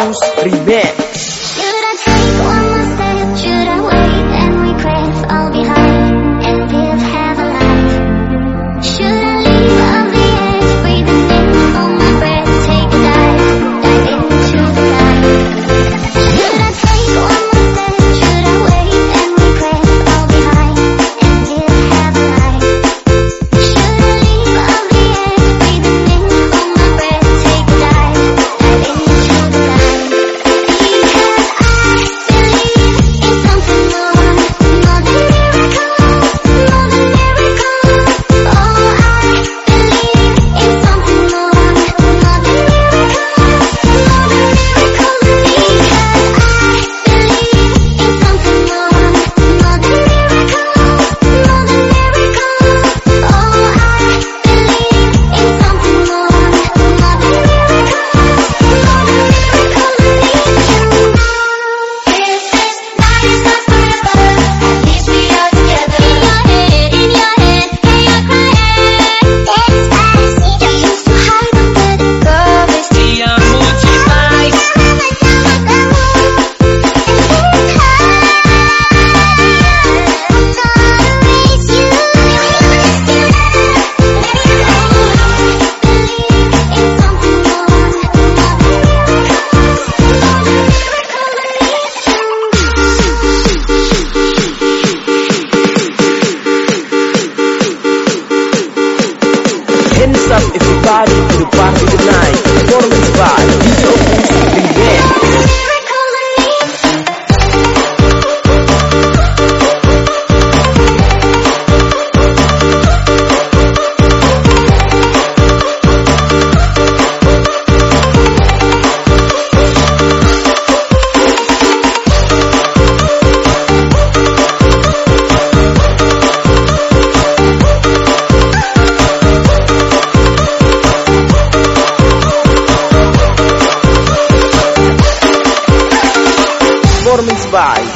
Campus body to the party tonight. Forming spot.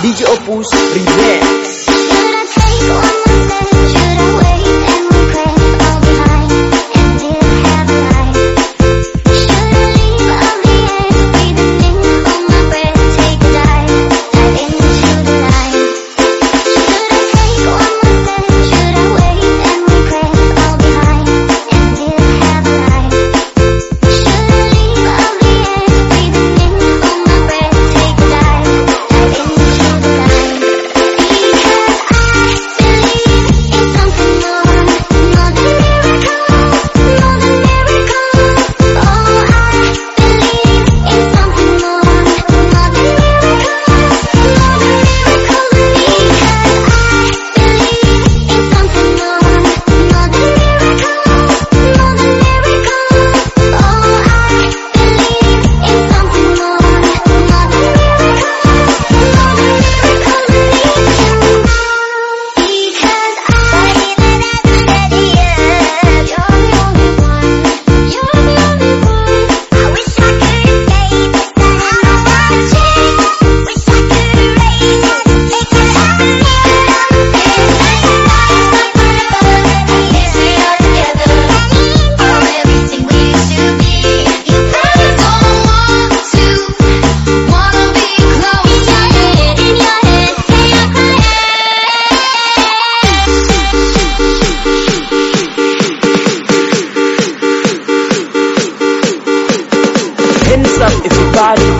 DJ Opus Remix. body.